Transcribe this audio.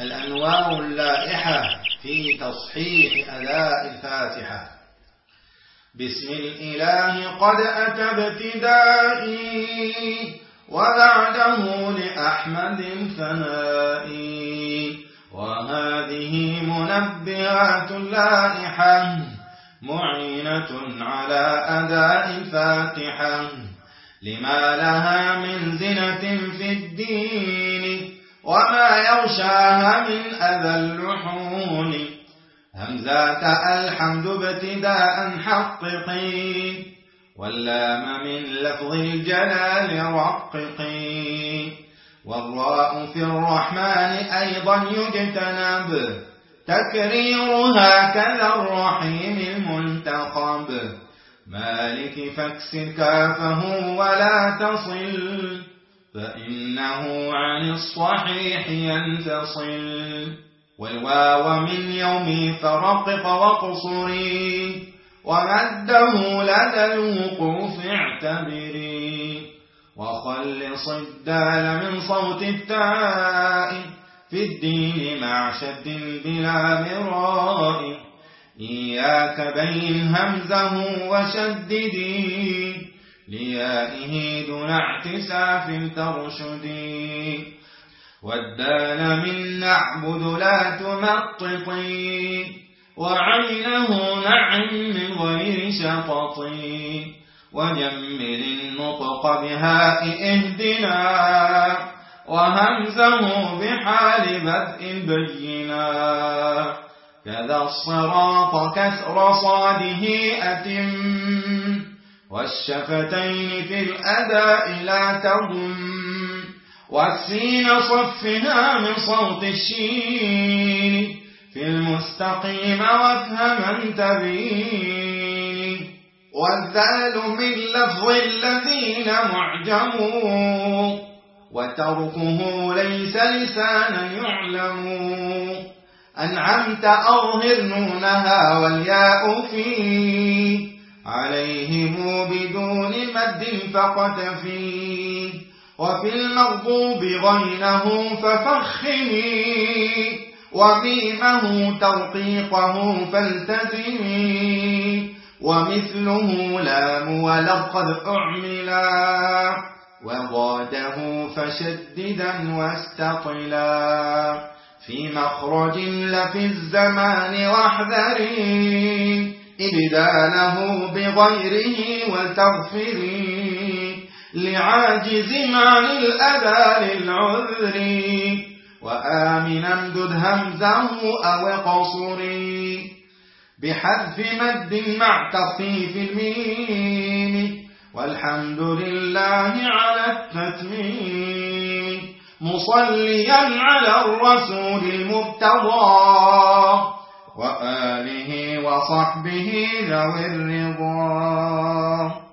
الأنواع اللائحة في تصحيح أداء الفاتحة. بسم الإله قد أتى ابتدائي وبعده لأحمد ثنائي وهذه منبهات لائحة معينة على أداء الفاتحة. لما لها من زنة في الدين وما يغشاها من أذى اللحون همزات الحمد ابتداء حققي واللام من لفظ الجلال رققي والراء في الرحمن أيضا يجتنب تكريرها كذا الرحيم المنتقب مالك فاكسر كافه ولا تصل فإنه عن الصحيح ينتصل والواو من يوم فرقق وقصري ومده لدى الوقوف اعتبري وخلص الدال من صوت التاء في الدين مع شد بلا مراء إياك بين همزه وشدده ليائه دون اعتساف ترشدي والدان من نعبد لا تمططي وعينه نعم من غير شططي وجمل النطق بهاء اهدنا وهمزه بحال بدء بينا كذا الصراط كسر صاده أتم والشفتين في الأداء لا تضم والسين صفنا من صوت الشين في المستقيم وفهم تبين. والذال من لفظ الذين معجموا وتركه ليس لسانا يعلم. أنعمت أظهر نونها والياء فيه عليه حد فقط فيه وفي المغضوب غينه ففخمي وقيمه ترقيقه فالتزمي ومثله لام ولقد أعملا وغاده فشددا واستقلا في مخرج لفي الزمان واحذري إبداله بغيره وتغفري لعاجز عن الأذى للعذر وآمنا امدد همزه أو قصري بحذف مد مع تصيف الميم والحمد لله على التتميم مصليا على الرسول المبتضى وآله وصحبه ذوي الرضا.